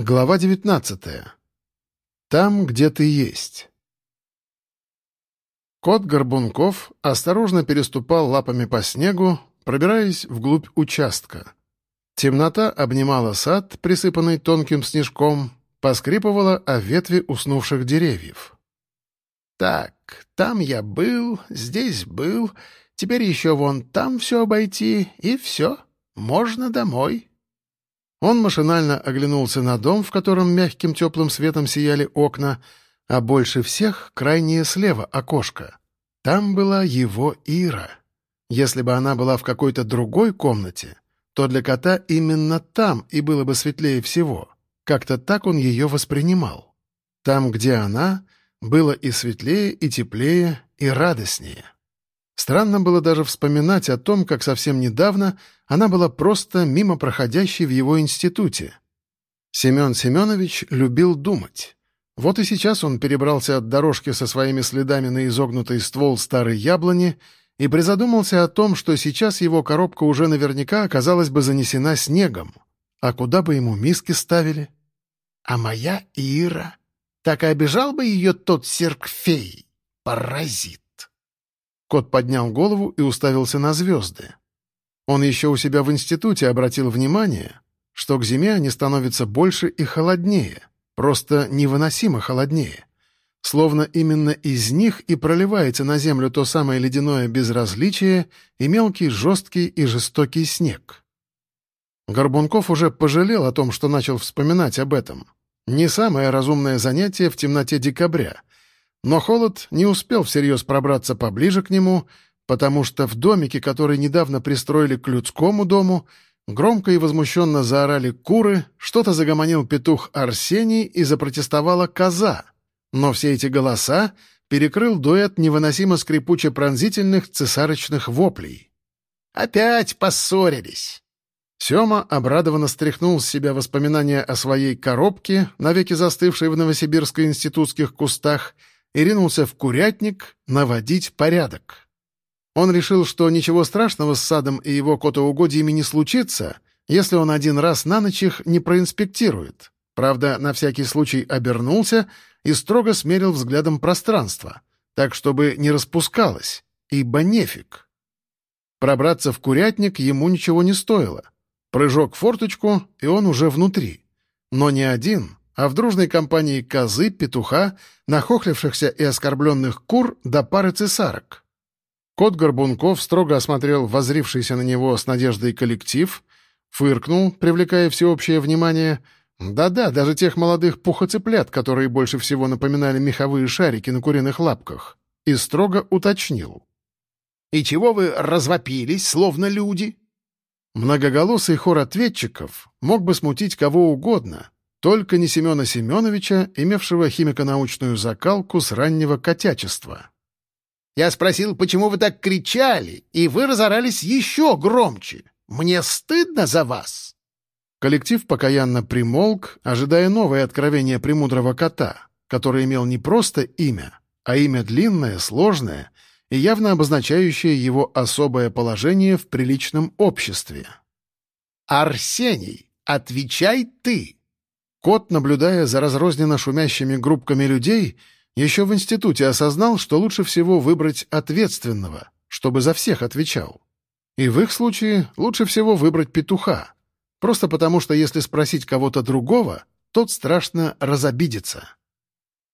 Глава 19. Там, где ты есть. Кот Горбунков осторожно переступал лапами по снегу, пробираясь вглубь участка. Темнота обнимала сад, присыпанный тонким снежком, поскрипывала о ветви уснувших деревьев. «Так, там я был, здесь был, теперь еще вон там все обойти, и все, можно домой». Он машинально оглянулся на дом, в котором мягким теплым светом сияли окна, а больше всех крайнее слева окошко. Там была его Ира. Если бы она была в какой-то другой комнате, то для кота именно там и было бы светлее всего. Как-то так он ее воспринимал. Там, где она, было и светлее, и теплее, и радостнее. Странно было даже вспоминать о том, как совсем недавно она была просто мимо проходящей в его институте. Семен Семенович любил думать. Вот и сейчас он перебрался от дорожки со своими следами на изогнутый ствол старой яблони и призадумался о том, что сейчас его коробка уже наверняка оказалась бы занесена снегом. А куда бы ему миски ставили? А моя Ира? Так и обижал бы ее тот серкфей. Паразит. Кот поднял голову и уставился на звезды. Он еще у себя в институте обратил внимание, что к зиме они становятся больше и холоднее, просто невыносимо холоднее. Словно именно из них и проливается на землю то самое ледяное безразличие и мелкий, жесткий и жестокий снег. Горбунков уже пожалел о том, что начал вспоминать об этом. Не самое разумное занятие в темноте декабря — но холод не успел всерьез пробраться поближе к нему, потому что в домике, который недавно пристроили к людскому дому, громко и возмущенно заорали куры, что-то загомонил петух Арсений и запротестовала коза. Но все эти голоса перекрыл дуэт невыносимо скрипуче-пронзительных цесарочных воплей. «Опять поссорились!» Сёма обрадованно стряхнул с себя воспоминания о своей коробке, навеки застывшей в новосибирско-институтских кустах, и ринулся в курятник наводить порядок. Он решил, что ничего страшного с садом и его котоугодьями не случится, если он один раз на ночь их не проинспектирует. Правда, на всякий случай обернулся и строго смерил взглядом пространство, так, чтобы не распускалось, ибо нефиг. Пробраться в курятник ему ничего не стоило. Прыжок в форточку, и он уже внутри. Но не один, а в дружной компании козы, петуха, нахохлившихся и оскорбленных кур до пары цесарок. Кот Горбунков строго осмотрел возрившийся на него с надеждой коллектив, фыркнул, привлекая всеобщее внимание. Да-да, даже тех молодых пухоцыплят, которые больше всего напоминали меховые шарики на куриных лапках, и строго уточнил. «И чего вы развопились, словно люди?» Многоголосый хор ответчиков мог бы смутить кого угодно, только не Семена Семеновича, имевшего химико-научную закалку с раннего котячества. «Я спросил, почему вы так кричали, и вы разорались еще громче. Мне стыдно за вас!» Коллектив покаянно примолк, ожидая новое откровение премудрого кота, который имел не просто имя, а имя длинное, сложное и явно обозначающее его особое положение в приличном обществе. «Арсений, отвечай ты!» Кот, наблюдая за разрозненно шумящими группками людей, еще в институте осознал, что лучше всего выбрать ответственного, чтобы за всех отвечал. И в их случае лучше всего выбрать петуха. Просто потому, что если спросить кого-то другого, тот страшно разобидится.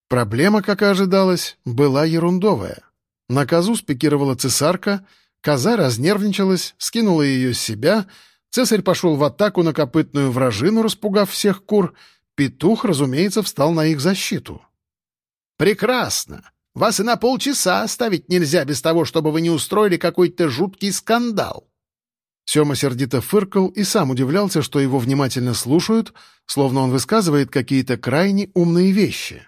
Проблема, как и ожидалось, была ерундовая. На козу спикировала цесарка, коза разнервничалась, скинула ее с себя, цесарь пошел в атаку на копытную вражину, распугав всех кур — Петух, разумеется, встал на их защиту. «Прекрасно! Вас и на полчаса оставить нельзя без того, чтобы вы не устроили какой-то жуткий скандал!» Сема сердито фыркал и сам удивлялся, что его внимательно слушают, словно он высказывает какие-то крайне умные вещи.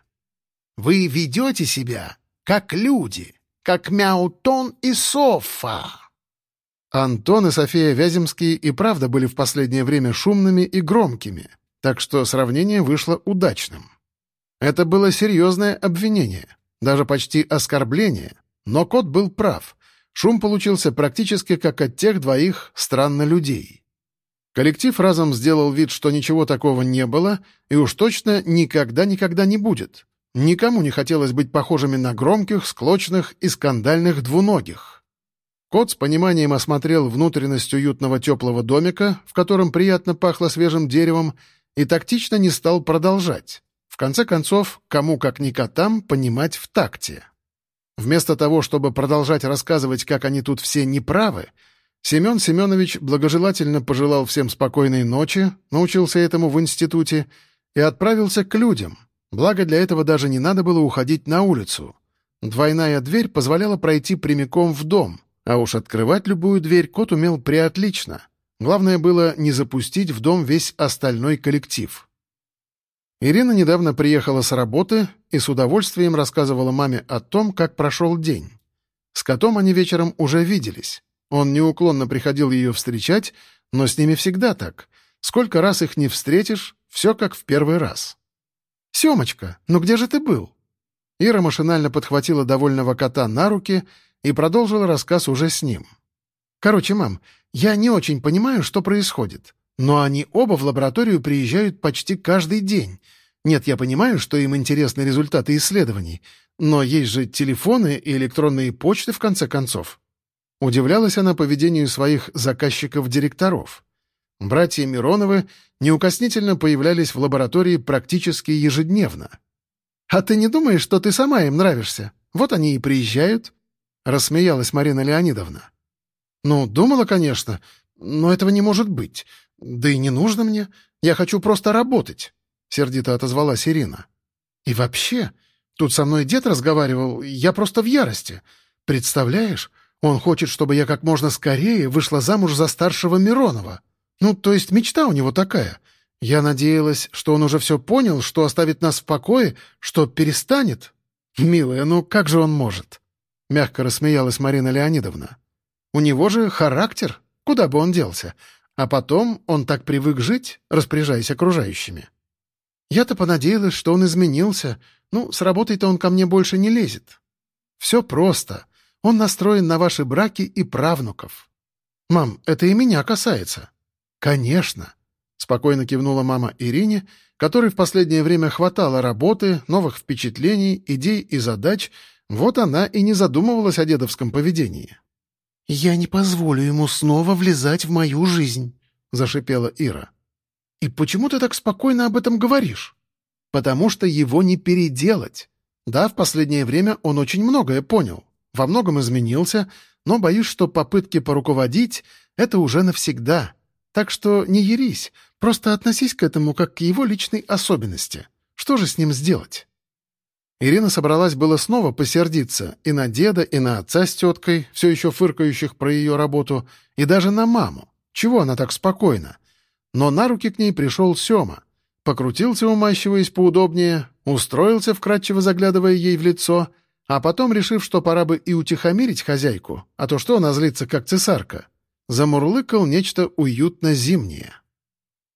«Вы ведете себя как люди, как Мяутон и Софа!» Антон и София Вяземские и правда были в последнее время шумными и громкими — так что сравнение вышло удачным. Это было серьезное обвинение, даже почти оскорбление, но кот был прав. Шум получился практически как от тех двоих странно людей. Коллектив разом сделал вид, что ничего такого не было, и уж точно никогда-никогда не будет. Никому не хотелось быть похожими на громких, склочных и скандальных двуногих. Кот с пониманием осмотрел внутренность уютного теплого домика, в котором приятно пахло свежим деревом, и тактично не стал продолжать. В конце концов, кому как ни котам понимать в такте. Вместо того, чтобы продолжать рассказывать, как они тут все неправы, Семен Семенович благожелательно пожелал всем спокойной ночи, научился этому в институте, и отправился к людям. Благо для этого даже не надо было уходить на улицу. Двойная дверь позволяла пройти прямиком в дом, а уж открывать любую дверь кот умел приотлично. Главное было не запустить в дом весь остальной коллектив. Ирина недавно приехала с работы и с удовольствием рассказывала маме о том, как прошел день. С котом они вечером уже виделись. Он неуклонно приходил ее встречать, но с ними всегда так. Сколько раз их не встретишь, все как в первый раз. «Семочка, ну где же ты был?» Ира машинально подхватила довольного кота на руки и продолжила рассказ уже с ним. «Короче, мам, я не очень понимаю, что происходит. Но они оба в лабораторию приезжают почти каждый день. Нет, я понимаю, что им интересны результаты исследований, но есть же телефоны и электронные почты, в конце концов. Удивлялась она поведению своих заказчиков-директоров. Братья Мироновы неукоснительно появлялись в лаборатории практически ежедневно. «А ты не думаешь, что ты сама им нравишься? Вот они и приезжают», — рассмеялась Марина Леонидовна. «Ну, думала, конечно, но этого не может быть. Да и не нужно мне. Я хочу просто работать», — сердито отозвалась Ирина. «И вообще, тут со мной дед разговаривал, я просто в ярости. Представляешь, он хочет, чтобы я как можно скорее вышла замуж за старшего Миронова. Ну, то есть мечта у него такая. Я надеялась, что он уже все понял, что оставит нас в покое, что перестанет. Милая, ну как же он может?» Мягко рассмеялась Марина Леонидовна. «У него же характер. Куда бы он делся? А потом он так привык жить, распоряжаясь окружающими. Я-то понадеялась, что он изменился. Ну, с работой-то он ко мне больше не лезет. Все просто. Он настроен на ваши браки и правнуков. Мам, это и меня касается. Конечно. Спокойно кивнула мама Ирине, которой в последнее время хватало работы, новых впечатлений, идей и задач, вот она и не задумывалась о дедовском поведении. «Я не позволю ему снова влезать в мою жизнь», — зашипела Ира. «И почему ты так спокойно об этом говоришь?» «Потому что его не переделать. Да, в последнее время он очень многое понял, во многом изменился, но боюсь, что попытки поруководить — это уже навсегда. Так что не ерись, просто относись к этому как к его личной особенности. Что же с ним сделать?» Ирина собралась было снова посердиться и на деда, и на отца с теткой, все еще фыркающих про ее работу, и даже на маму. Чего она так спокойна? Но на руки к ней пришел Сема. Покрутился, умащиваясь поудобнее, устроился, вкратчиво заглядывая ей в лицо, а потом, решив, что пора бы и утихомирить хозяйку, а то что она злится, как цесарка, замурлыкал нечто уютно-зимнее.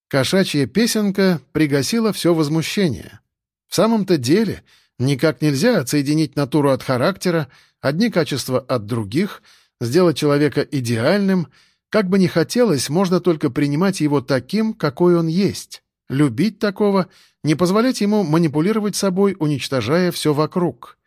Кошачья песенка пригасила все возмущение. В самом-то деле — Никак нельзя отсоединить натуру от характера, одни качества от других, сделать человека идеальным. Как бы ни хотелось, можно только принимать его таким, какой он есть. Любить такого, не позволять ему манипулировать собой, уничтожая все вокруг.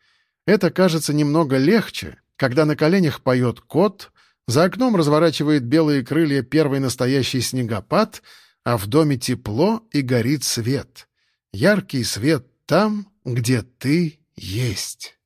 Это кажется немного легче, когда на коленях поет кот, за окном разворачивает белые крылья первый настоящий снегопад, а в доме тепло и горит свет. Яркий свет там, где ты есть.